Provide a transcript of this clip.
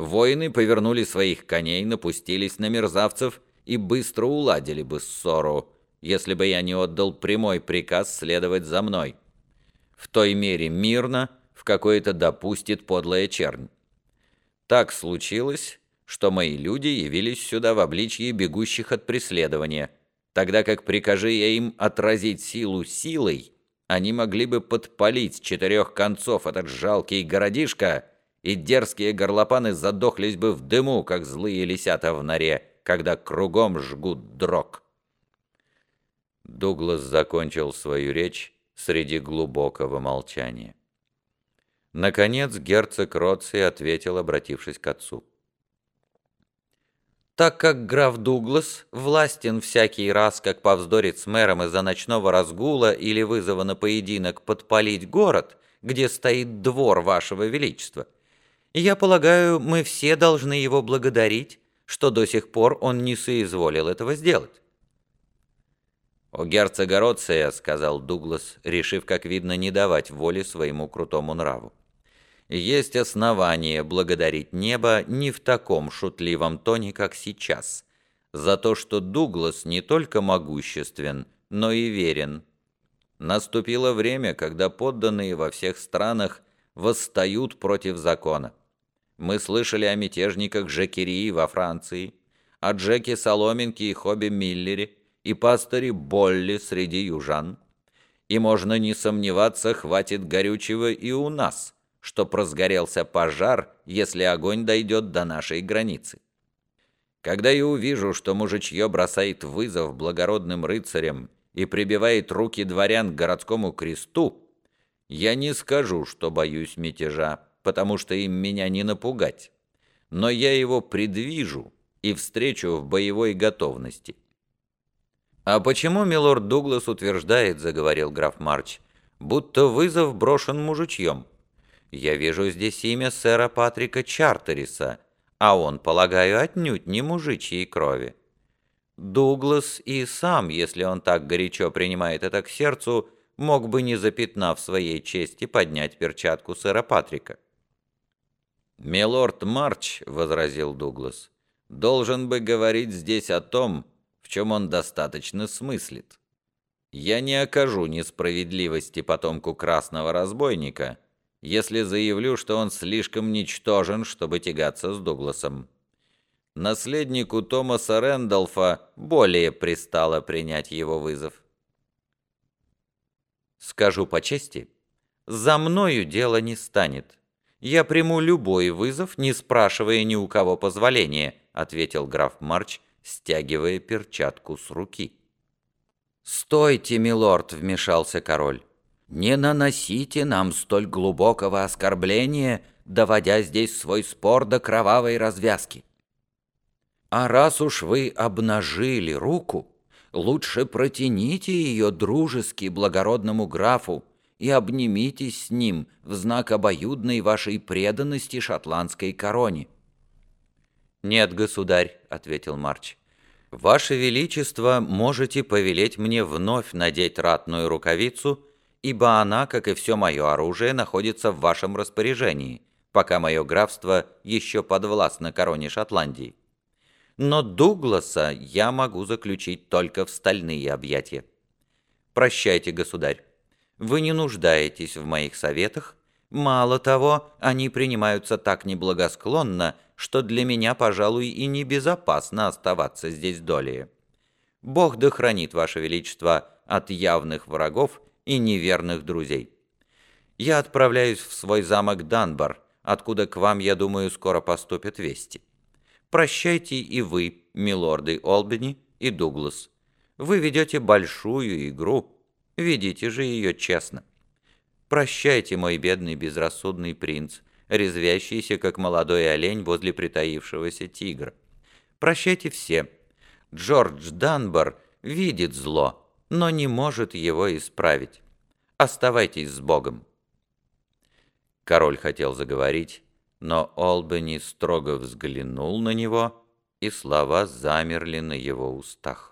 Воины повернули своих коней, напустились на мерзавцев и быстро уладили бы ссору, если бы я не отдал прямой приказ следовать за мной. В той мере мирно, в какой это допустит подлая чернь. Так случилось, что мои люди явились сюда в обличье бегущих от преследования, тогда как прикажи я им отразить силу силой, они могли бы подпалить с четырех концов этот жалкий городишко, и дерзкие горлопаны задохлись бы в дыму, как злые лисята в норе, когда кругом жгут дрог. Дуглас закончил свою речь среди глубокого молчания. Наконец герцог Роций ответил, обратившись к отцу. «Так как граф Дуглас властен всякий раз, как повздорит с мэром из-за ночного разгула или вызова на поединок подпалить город, где стоит двор вашего величества, я полагаю, мы все должны его благодарить, что до сих пор он не соизволил этого сделать». «У герцога Роция», — сказал Дуглас, решив, как видно, не давать воли своему крутому нраву. «Есть основания благодарить небо не в таком шутливом тоне, как сейчас, за то, что Дуглас не только могуществен, но и верен. Наступило время, когда подданные во всех странах восстают против закона. Мы слышали о мятежниках Жекерии во Франции, о Джеке Соломинке и Хобе Миллере, и пастыре Болли среди южан. И можно не сомневаться, хватит горючего и у нас, чтоб разгорелся пожар, если огонь дойдет до нашей границы. Когда я увижу, что мужичье бросает вызов благородным рыцарям и прибивает руки дворян к городскому кресту, я не скажу, что боюсь мятежа, потому что им меня не напугать, но я его предвижу и встречу в боевой готовности. «А почему милорд Дуглас утверждает, — заговорил граф Марч, — будто вызов брошен мужичьем? Я вижу здесь имя сэра Патрика Чартериса, а он, полагаю, отнюдь не мужичьей крови. Дуглас и сам, если он так горячо принимает это к сердцу, мог бы, не запятнав своей чести, поднять перчатку сэра Патрика». «Милорд Марч, — возразил Дуглас, — должен бы говорить здесь о том, чем он достаточно смыслит. Я не окажу несправедливости потомку красного разбойника, если заявлю, что он слишком ничтожен, чтобы тягаться с Дугласом. Наследнику Томаса Рэндалфа более пристало принять его вызов. Скажу по чести, за мною дело не станет. Я приму любой вызов, не спрашивая ни у кого позволения, ответил граф Марч, стягивая перчатку с руки. «Стойте, милорд!» — вмешался король. «Не наносите нам столь глубокого оскорбления, доводя здесь свой спор до кровавой развязки. А раз уж вы обнажили руку, лучше протяните ее дружески благородному графу и обнимитесь с ним в знак обоюдной вашей преданности шотландской короне». «Нет, государь», — ответил Марч. «Ваше Величество можете повелеть мне вновь надеть ратную рукавицу, ибо она, как и все мое оружие, находится в вашем распоряжении, пока мое графство еще подвластно короне Шотландии. Но Дугласа я могу заключить только в стальные объятия. Прощайте, государь. Вы не нуждаетесь в моих советах. Мало того, они принимаются так неблагосклонно, что для меня, пожалуй, и небезопасно оставаться здесь долее. Бог да хранит, Ваше Величество, от явных врагов и неверных друзей. Я отправляюсь в свой замок Данбар, откуда к вам, я думаю, скоро поступят вести. Прощайте и вы, милорды Олбани и Дуглас. Вы ведете большую игру, ведите же ее честно. Прощайте, мой бедный безрассудный принц, резвящийся, как молодой олень возле притаившегося тигра. «Прощайте все. Джордж Данбар видит зло, но не может его исправить. Оставайтесь с Богом». Король хотел заговорить, но Олбани строго взглянул на него, и слова замерли на его устах.